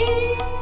E